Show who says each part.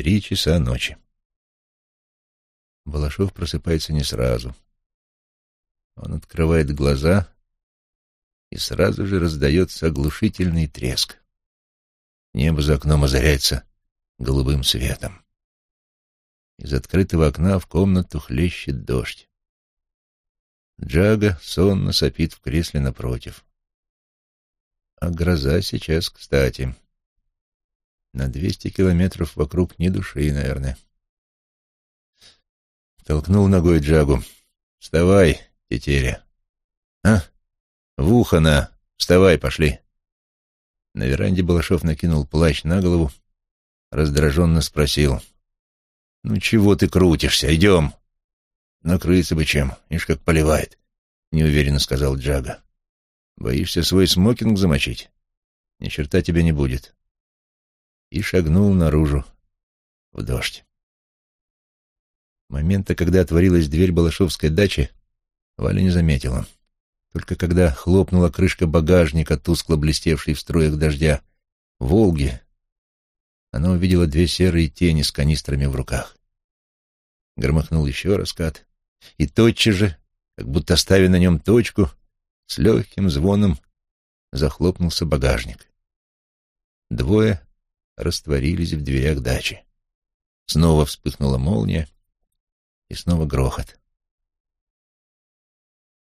Speaker 1: Три часа ночи. Балашов просыпается не сразу. Он открывает глаза, и сразу же раздается оглушительный треск. Небо за окном озаряется голубым светом. Из открытого окна в комнату хлещет дождь. Джага сонно сопит в кресле напротив. А гроза сейчас кстати. На двести километров вокруг ни души, наверное. Толкнул ногой Джагу. «Вставай, тетеря!» «А? В ухо на! Вставай, пошли!» На веранде Балашов накинул плащ на голову, раздраженно спросил. «Ну чего ты крутишься? Идем!» «Накрыться бы чем, ишь как поливает», — неуверенно сказал Джага. «Боишься свой смокинг замочить? Ни черта тебе не будет». И шагнул наружу в дождь. Момента, когда отворилась дверь Балашовской дачи, Валя не заметила. Только когда хлопнула крышка багажника, тускло блестевшей в строях дождя, «Волги», она увидела две серые тени с канистрами в руках. Громыхнул еще раскат, и тотчас же, как будто ставя на нем точку, с легким звоном захлопнулся багажник. Двое растворились в дверях дачи. Снова вспыхнула молния, и снова грохот.